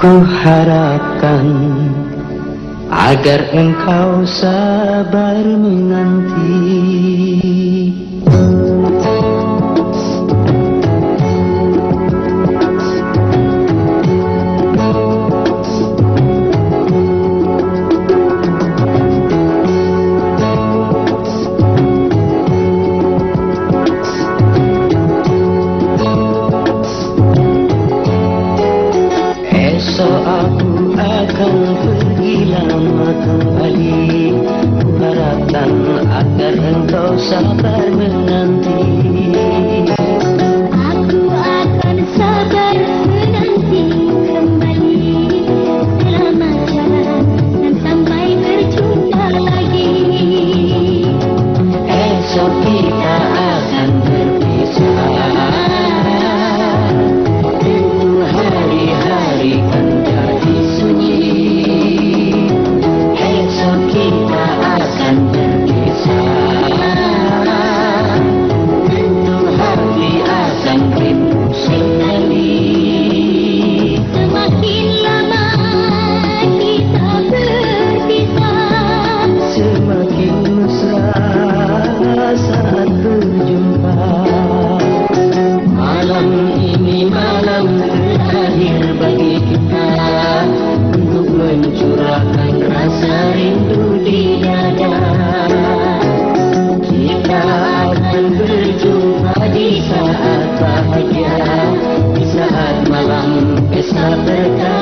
Ku harapkan agar engkau sabar menanti kembali. Ku harapkan agar engkau sabar menanti it's not the guy.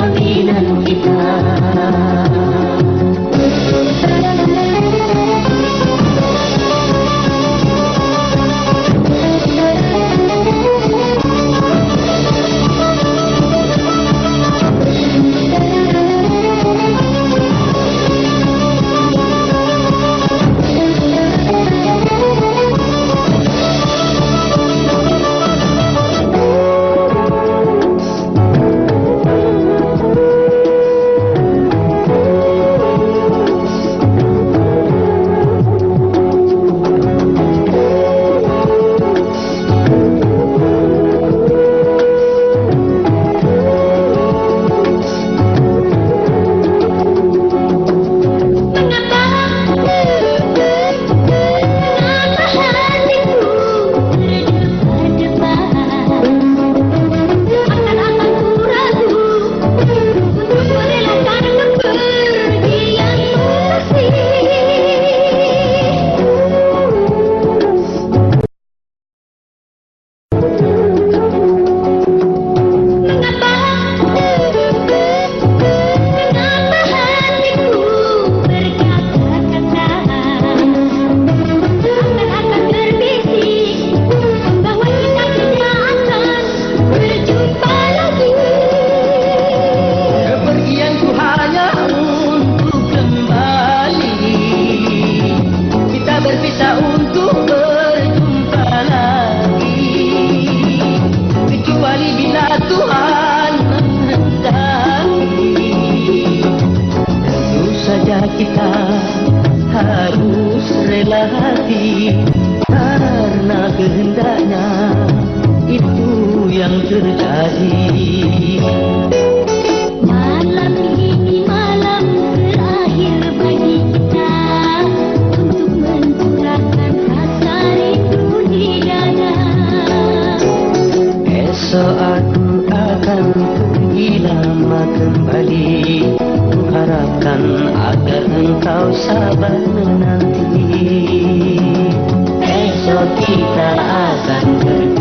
Kita harus rela hati Karena kehendaknya itu yang terjadi. Malam ini malam terakhir bagi kita Untuk mencurahkan rasa rindu di dada. Esok aku akan pergi lama kembali harapkan agar engkau sabar menanti. Esok kita akan pergi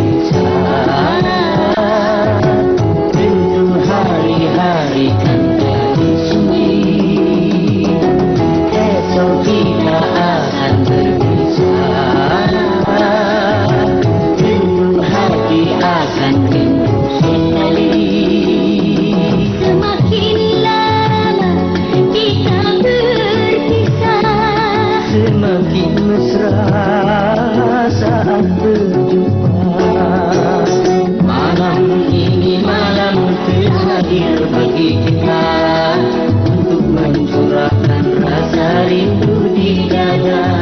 mesra saat berjumpa. Malam ini malam terakhir bagi kita Untuk mencurahkan rasa rindu di dadah